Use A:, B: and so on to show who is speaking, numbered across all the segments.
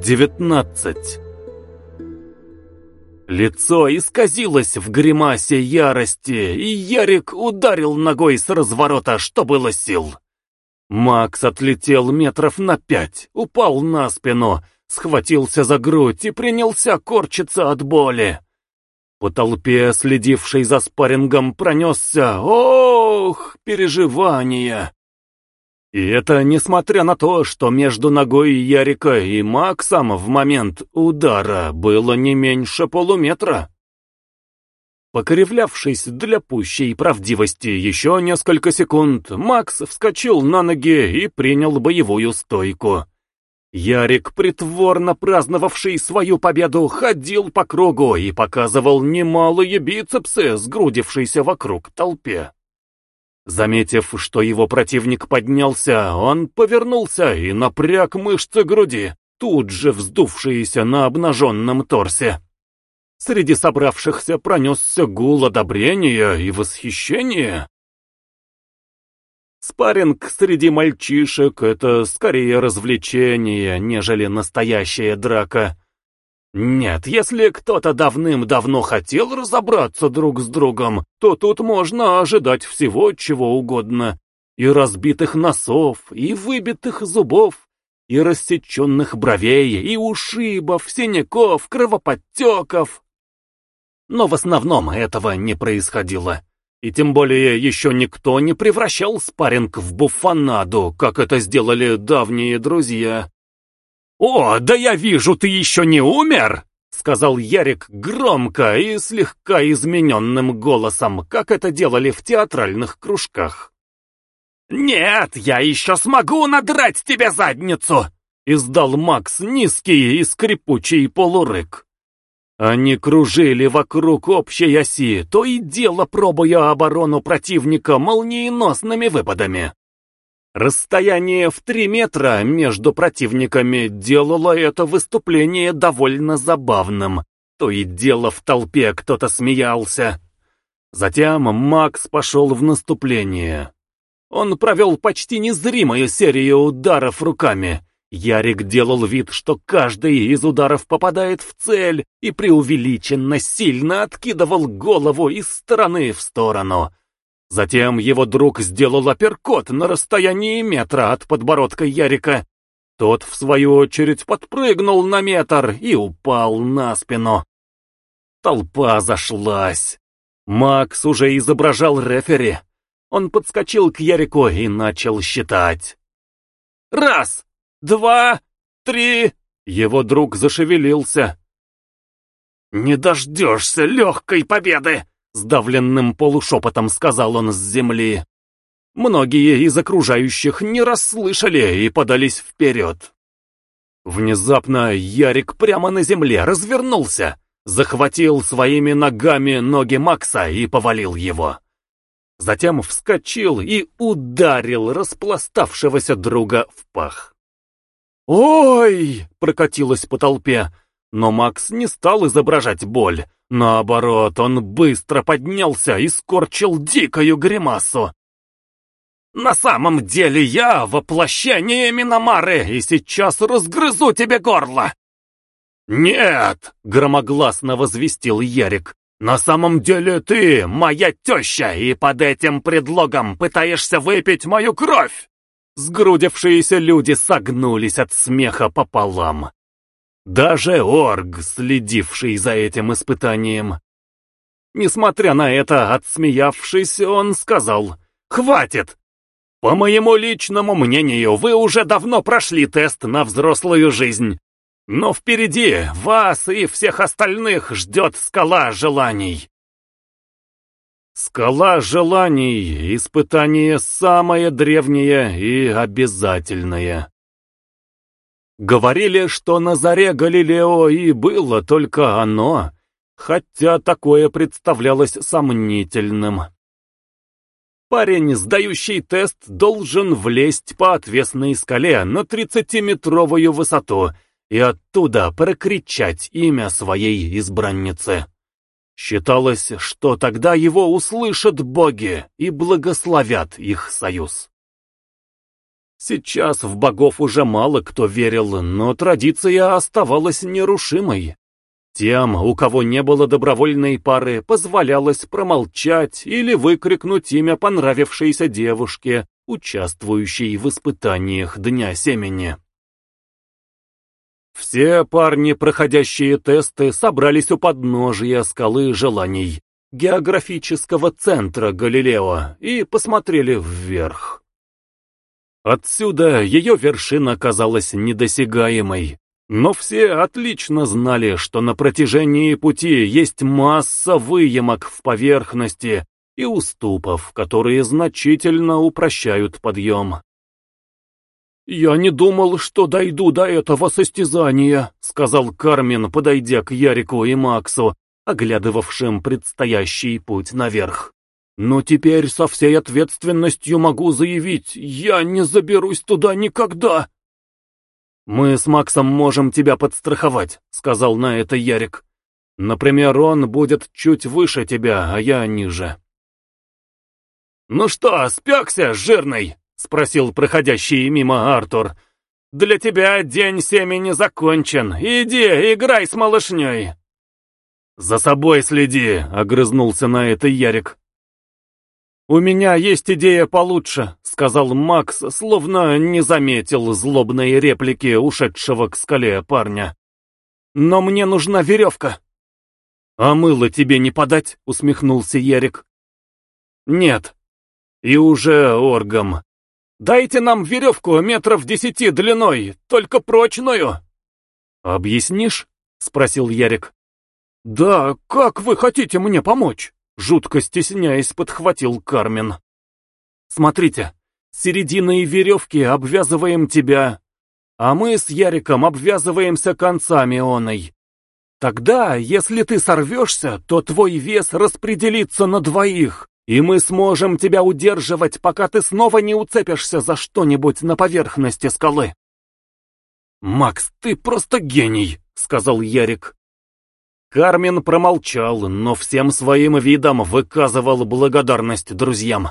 A: 19 Лицо исказилось в гримасе ярости, и Ярик ударил ногой с разворота, что было сил. Макс отлетел метров на пять, упал на спину, схватился за грудь и принялся корчиться от боли. По толпе, следившей за спаррингом, пронесся «Ох, переживания!» И это несмотря на то, что между ногой Ярика и Максом в момент удара было не меньше полуметра. Покривлявшись для пущей правдивости еще несколько секунд, Макс вскочил на ноги и принял боевую стойку. Ярик, притворно праздновавший свою победу, ходил по кругу и показывал немалые бицепсы, сгрудившиеся вокруг толпе. Заметив, что его противник поднялся, он повернулся и напряг мышцы груди, тут же вздувшиеся на обнаженном торсе. Среди собравшихся пронесся гул одобрения и восхищения. Спарринг среди мальчишек — это скорее развлечение, нежели настоящая драка. Нет, если кто-то давным-давно хотел разобраться друг с другом, то тут можно ожидать всего, чего угодно. И разбитых носов, и выбитых зубов, и рассеченных бровей, и ушибов, синяков, кровоподтеков. Но в основном этого не происходило. И тем более еще никто не превращал спарринг в буфанаду, как это сделали давние друзья. «О, да я вижу, ты еще не умер!» — сказал Ярик громко и слегка измененным голосом, как это делали в театральных кружках. «Нет, я еще смогу надрать тебе задницу!» — издал Макс низкий и скрипучий полурык. Они кружили вокруг общей оси, то и дело пробуя оборону противника молниеносными выпадами. Расстояние в три метра между противниками делало это выступление довольно забавным. То и дело в толпе кто-то смеялся. Затем Макс пошел в наступление. Он провел почти незримую серию ударов руками. Ярик делал вид, что каждый из ударов попадает в цель и преувеличенно сильно откидывал голову из стороны в сторону. Затем его друг сделал апперкот на расстоянии метра от подбородка Ярика. Тот, в свою очередь, подпрыгнул на метр и упал на спину. Толпа зашлась. Макс уже изображал рефери. Он подскочил к Ярику и начал считать. «Раз, два, три...» Его друг зашевелился. «Не дождешься легкой победы!» Сдавленным полушепотом сказал он с земли. Многие из окружающих не расслышали и подались вперед. Внезапно Ярик прямо на земле развернулся, захватил своими ногами ноги Макса и повалил его. Затем вскочил и ударил распластавшегося друга в пах. «Ой!» — прокатилось по толпе, но Макс не стал изображать боль, Наоборот, он быстро поднялся и скорчил дикую гримасу. «На самом деле я воплощение Миномары, и сейчас разгрызу тебе горло!» «Нет!» — громогласно возвестил Ярик. «На самом деле ты моя теща, и под этим предлогом пытаешься выпить мою кровь!» Сгрудившиеся люди согнулись от смеха пополам. Даже Орг, следивший за этим испытанием. Несмотря на это, отсмеявшись, он сказал «Хватит! По моему личному мнению, вы уже давно прошли тест на взрослую жизнь. Но впереди вас и всех остальных ждет скала желаний». Скала желаний — испытание самое древнее и обязательное. Говорили, что на заре Галилео и было только оно, хотя такое представлялось сомнительным. Парень, сдающий тест, должен влезть по отвесной скале на 30-метровую высоту и оттуда прокричать имя своей избранницы. Считалось, что тогда его услышат боги и благословят их союз. Сейчас в богов уже мало кто верил, но традиция оставалась нерушимой. Тем, у кого не было добровольной пары, позволялось промолчать или выкрикнуть имя понравившейся девушке, участвующей в испытаниях Дня Семени. Все парни, проходящие тесты, собрались у подножия скалы желаний, географического центра Галилео, и посмотрели вверх. Отсюда ее вершина казалась недосягаемой, но все отлично знали, что на протяжении пути есть масса выемок в поверхности и уступов, которые значительно упрощают подъем. «Я не думал, что дойду до этого состязания», — сказал Кармен, подойдя к Ярику и Максу, оглядывавшим предстоящий путь наверх. «Но теперь со всей ответственностью могу заявить, я не заберусь туда никогда». «Мы с Максом можем тебя подстраховать», — сказал на это Ярик. «Например, он будет чуть выше тебя, а я ниже». «Ну что, спекся, жирный?» — спросил проходящий мимо Артур. «Для тебя день семени закончен. Иди, играй с малышней». «За собой следи», — огрызнулся на это Ярик. «У меня есть идея получше», — сказал Макс, словно не заметил злобной реплики ушедшего к скале парня. «Но мне нужна веревка». «А мыло тебе не подать?» — усмехнулся Ярик. «Нет». «И уже оргом. Дайте нам веревку метров десяти длиной, только прочную. Объяснишь? Спросил Ярик. Да, как вы хотите мне помочь? Жутко стесняясь, подхватил Кармен. Смотрите, серединой веревки обвязываем тебя, а мы с Яриком обвязываемся концами оной. Тогда, если ты сорвешься, то твой вес распределится на двоих, и мы сможем тебя удерживать, пока ты снова не уцепишься за что-нибудь на поверхности скалы. «Макс, ты просто гений», — сказал Ярик. Кармен промолчал, но всем своим видом выказывал благодарность друзьям.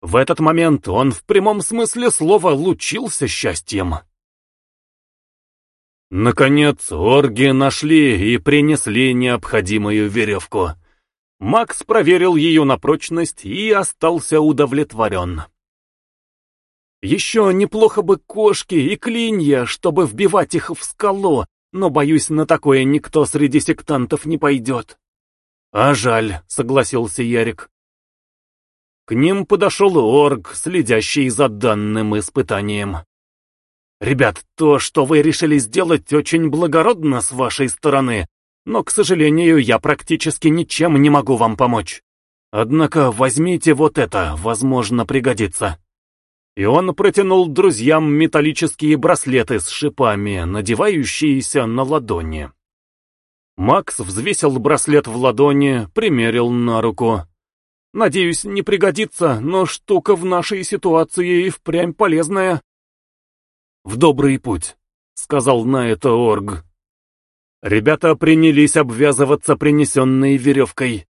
A: В этот момент он в прямом смысле слова лучился счастьем. Наконец, орги нашли и принесли необходимую веревку. Макс проверил ее на прочность и остался удовлетворен. Еще неплохо бы кошки и клинья, чтобы вбивать их в скалу, но, боюсь, на такое никто среди сектантов не пойдет. А жаль, согласился Ярик. К ним подошел орг, следящий за данным испытанием. «Ребят, то, что вы решили сделать, очень благородно с вашей стороны, но, к сожалению, я практически ничем не могу вам помочь. Однако возьмите вот это, возможно, пригодится». И он протянул друзьям металлические браслеты с шипами, надевающиеся на ладони. Макс взвесил браслет в ладони, примерил на руку. «Надеюсь, не пригодится, но штука в нашей ситуации и впрямь полезная». «В добрый путь», — сказал на это Орг. Ребята принялись обвязываться принесенной веревкой.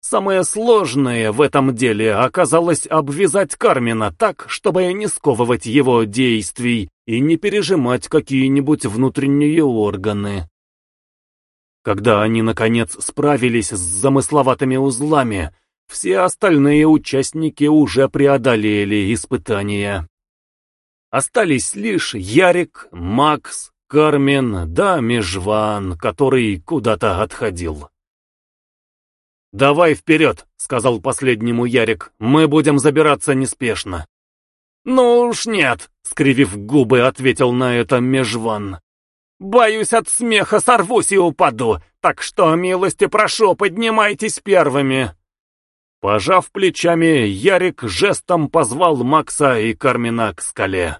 A: Самое сложное в этом деле оказалось обвязать Кармина так, чтобы не сковывать его действий и не пережимать какие-нибудь внутренние органы. Когда они, наконец, справились с замысловатыми узлами, все остальные участники уже преодолели испытания. Остались лишь Ярик, Макс, Кармен, да Межван, который куда-то отходил. «Давай вперед», — сказал последнему Ярик, — «мы будем забираться неспешно». «Ну уж нет», — скривив губы, ответил на это Межван. «Боюсь, от смеха сорвусь и упаду, так что, милости прошу, поднимайтесь первыми». Пожав плечами, Ярик жестом позвал Макса и Кармина к скале.